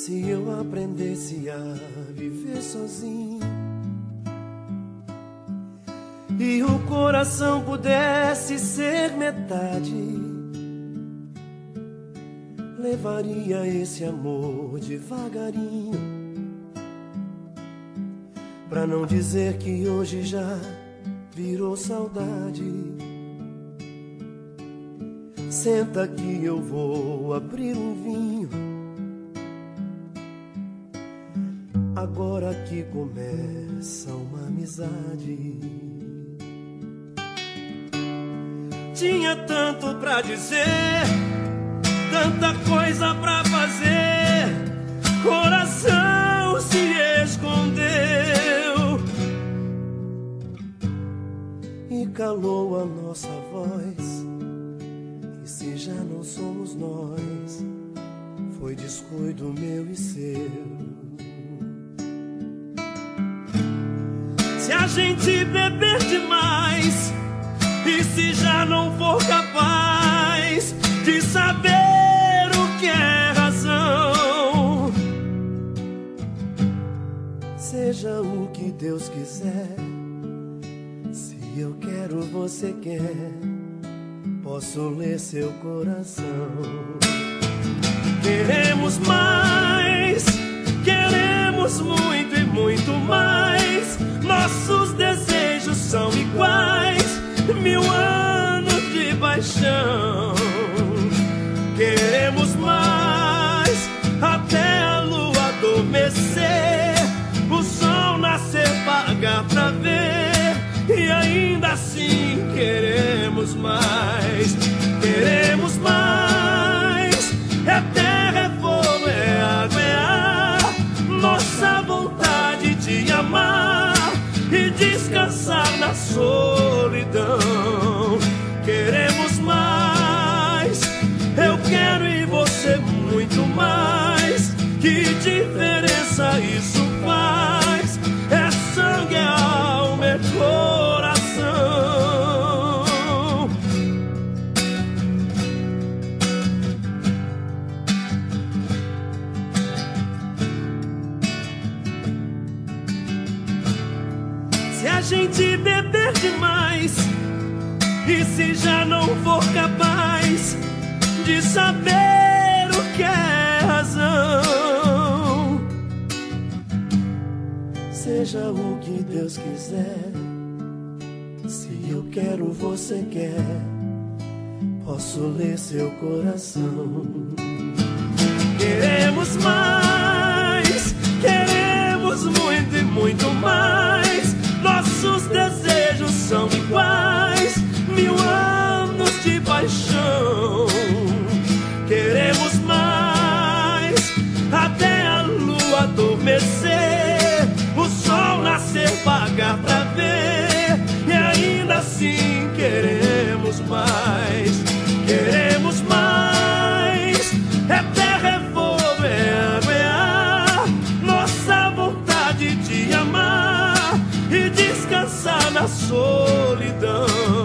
Se eu aprendesse a viver sozinho e o coração pudesse ser metade, levaria esse amor devagarinho. Pra não dizer que hoje já virou saudade. Senta que eu vou abrir um vinho. Agora que começa uma amizade. Tinha tanto pra dizer, tanta coisa pra fazer. Coração se escondeu e calou a nossa voz. E se já não somos nós, foi descuido meu e seu. Gente beber demais e se já não for capaz de saber o que é razão, seja o que Deus quiser. Se eu quero, você quer. Posso ler seu coração. Queremos mais, mil anos de paixão. Queremos mais até a lua adormecer, o sol nascer, pagar pra ver, e ainda assim queremos mais. Queremos mais, é terra, é fogo, é água, é ar, nossa vontade de amar e descansar na solidão. Diferença isso faz? É sangue, é alma, é coração. Se a gente beber demais e se já não for capaz de saber o que é razão, seja o que Deus quiser. Se eu quero, você quer. Posso ler seu coração. Queremos mais, dança na solidão.